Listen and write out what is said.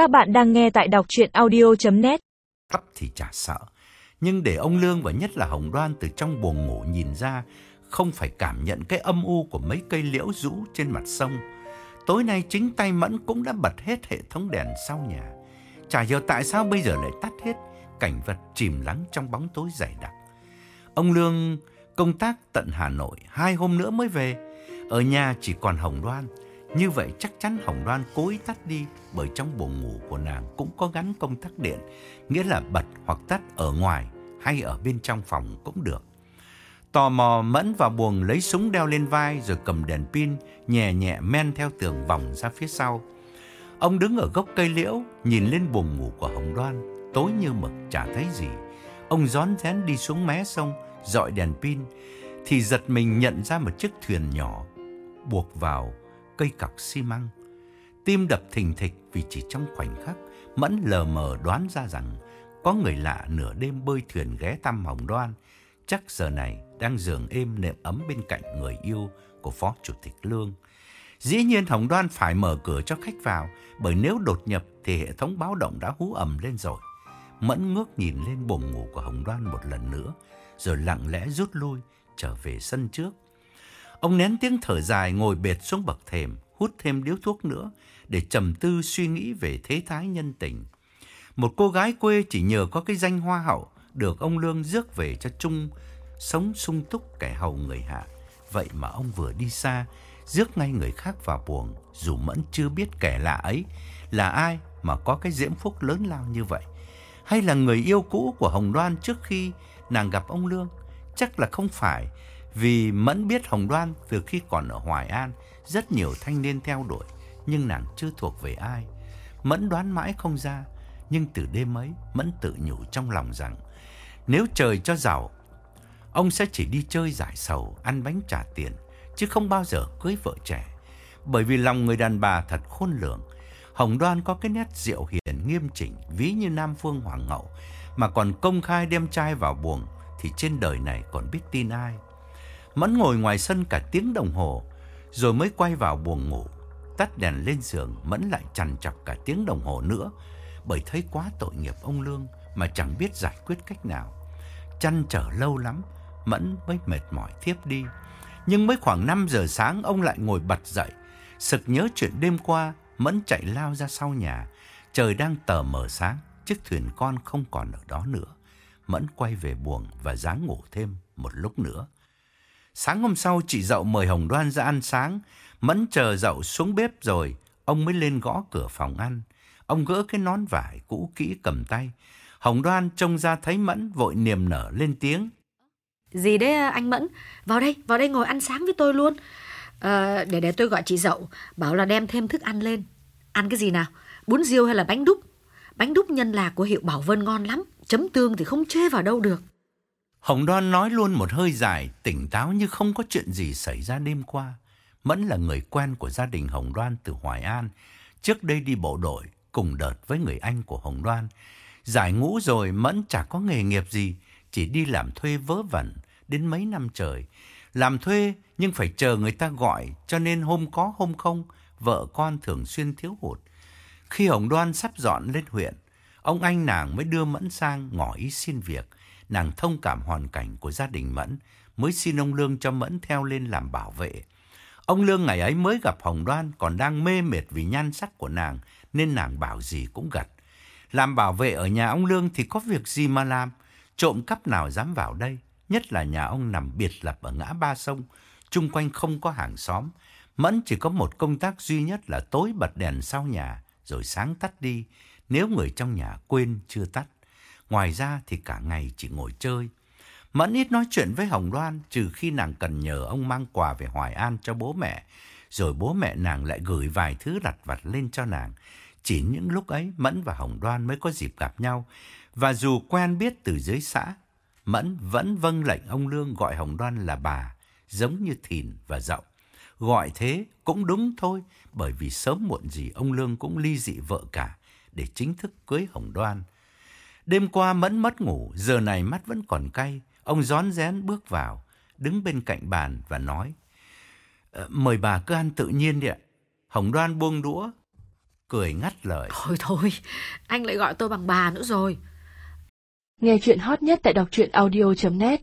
Các bạn đang nghe tại đọc chuyện audio.net Cấp thì chả sợ, nhưng để ông Lương và nhất là Hồng Đoan từ trong buồng ngủ nhìn ra, không phải cảm nhận cái âm u của mấy cây liễu rũ trên mặt sông. Tối nay chính tay Mẫn cũng đã bật hết hệ thống đèn sau nhà. Chả hiểu tại sao bây giờ lại tắt hết, cảnh vật chìm lắng trong bóng tối dày đặc. Ông Lương công tác tận Hà Nội, hai hôm nữa mới về. Ở nhà chỉ còn Hồng Đoan. Như vậy chắc chắn Hồng Đoan cố ý tắt đi bởi trong buồng ngủ của nàng cũng có gắn công tắc điện, nghĩa là bật hoặc tắt ở ngoài hay ở bên trong phòng cũng được. Tò mò Mẫn vào buồng lấy súng đeo lên vai rồi cầm đèn pin nhẹ nhẹ men theo tường vòng ra phía sau. Ông đứng ở gốc cây liễu nhìn lên buồng ngủ của Hồng Đoan, tối như mực chả thấy gì. Ông rón rén đi xuống mé sông, dọi đèn pin thì giật mình nhận ra một chiếc thuyền nhỏ buộc vào cây cọc xi măng. Tim đập thình thịch vì chỉ trong khoảnh khắc Mẫn lờ mờ đoán ra rằng có người lạ nửa đêm bơi thuyền ghé thăm Hồng Đoan. Chắc giờ này đang giường êm nệm ấm bên cạnh người yêu của Phó Chủ tịch Lương. Dĩ nhiên Hồng Đoan phải mở cửa cho khách vào, bởi nếu đột nhập thì hệ thống báo động đã hú ầm lên rồi. Mẫn ngước nhìn lên buồng ngủ của Hồng Đoan một lần nữa, rồi lặng lẽ rút lui, trở về sân trước. Ông nén tiếng thở dài ngồi bệt xuống bậc thềm, hút thêm điếu thuốc nữa để trầm tư suy nghĩ về thế thái nhân tình. Một cô gái quê chỉ nhờ có cái danh hoa hậu được ông Lương rước về cho chung sống sung túc kẻ hầu người hạ. Vậy mà ông vừa đi xa, rước ngay người khác vào buồng, dù Mẫn chưa biết kẻ lạ ấy là ai mà có cái diễm phúc lớn lao như vậy. Hay là người yêu cũ của Hồng Đoan trước khi nàng gặp ông Lương? Chắc là không phải, vì Mẫn biết Hồng Đoan từ khi còn ở Hoài An, rất nhiều thanh niên theo đuổi, nhưng nàng chưa thuộc về ai. Mẫn đoán mãi không ra, nhưng từ đêm ấy, Mẫn tự nhủ trong lòng rằng, nếu trời cho giàu, ông sẽ chỉ đi chơi giải sầu, ăn bánh trả tiền, chứ không bao giờ cưới vợ trẻ. Bởi vì lòng người đàn bà thật khôn lường, Hồng Đoan có cái nét diệu hiền nghiêm chỉnh, ví như Nam Phương Hoàng hậu, mà còn công khai đem trai vào buồng, thì trên đời này còn biết tin ai. Mẫn ngồi ngoài sân cả tiếng đồng hồ, rồi mới quay vào buồng ngủ. Tắt đèn lên giường, Mẫn lại chằn chọc cả tiếng đồng hồ nữa, bởi thấy quá tội nghiệp ông Lương mà chẳng biết giải quyết cách nào. Chăn trở lâu lắm, Mẫn mới mệt mỏi thiếp đi. Nhưng mới khoảng 5 giờ sáng ông lại ngồi bật dậy, sực nhớ chuyện đêm qua, Mẫn chạy lao ra sau nhà. Trời đang tờ mờ sáng, chiếc thuyền con không còn ở đó nữa. Mẫn quay về buồng và dáng ngủ thêm một lúc nữa. Sáng hôm sau chị dậu mời Hồng Đoan ra ăn sáng. Mẫn chờ dậu xuống bếp rồi, ông mới lên gõ cửa phòng ăn. Ông gỡ cái nón vải cũ kỹ cầm tay. Hồng Đoan trông ra thấy Mẫn vội niềm nở lên tiếng. Gì đấy à, anh Mẫn? Vào đây, vào đây ngồi ăn sáng với tôi luôn. À, để để tôi gọi chị dậu, bảo là đem thêm thức ăn lên. Ăn cái gì nào? Bún riêu hay là bánh đúc? Bánh đúc nhân lạc của hiệu Bảo Vân ngon lắm. Chấm tương thì không chê vào đâu được. Hồng Đoan nói luôn một hơi dài, tỉnh táo như không có chuyện gì xảy ra đêm qua. Mẫn là người quen của gia đình Hồng Đoan từ Hoài An. Trước đây đi bộ đội, cùng đợt với người anh của Hồng Đoan. Giải ngũ rồi Mẫn chả có nghề nghiệp gì, chỉ đi làm thuê vớ vẩn đến mấy năm trời. Làm thuê nhưng phải chờ người ta gọi, cho nên hôm có hôm không, vợ con thường xuyên thiếu hụt. Khi Hồng Đoan sắp dọn lên huyện, ông anh nàng mới đưa Mẫn sang ngỏ ý xin việc. Nàng thông cảm hoàn cảnh của gia đình Mẫn, mới xin ông Lương cho Mẫn theo lên làm bảo vệ. Ông Lương ngày ấy mới gặp Hồng Đoan còn đang mê mệt vì nhan sắc của nàng, nên nàng bảo gì cũng gật. Làm bảo vệ ở nhà ông Lương thì có việc gì mà làm, trộm cắp nào dám vào đây, nhất là nhà ông nằm biệt lập ở ngã ba sông, chung quanh không có hàng xóm. Mẫn chỉ có một công tác duy nhất là tối bật đèn sau nhà, rồi sáng tắt đi, nếu người trong nhà quên chưa tắt. Ngoài ra thì cả ngày chỉ ngồi chơi. Mẫn ít nói chuyện với Hồng Loan trừ khi nàng cần nhờ ông mang quà về Hoài An cho bố mẹ. Rồi bố mẹ nàng lại gửi vài thứ lặt vặt lên cho nàng. Chỉ những lúc ấy Mẫn và Hồng Loan mới có dịp gặp nhau. Và dù quen biết từ dưới xã, Mẫn vẫn vâng lệnh ông Lương gọi Hồng Loan là bà, giống như Thìn và Dậu. Gọi thế cũng đúng thôi, bởi vì sớm muộn gì ông Lương cũng ly dị vợ cả để chính thức cưới Hồng Đoan. Đêm qua Mẫn mất ngủ, giờ này mắt vẫn còn cay. Ông rón rén bước vào, đứng bên cạnh bàn và nói. Ờ, mời bà cứ ăn tự nhiên đi ạ. Hồng Đoan buông đũa, cười ngắt lời. Thôi thôi, anh lại gọi tôi bằng bà nữa rồi. Nghe chuyện hot nhất tại đọc truyện audio.net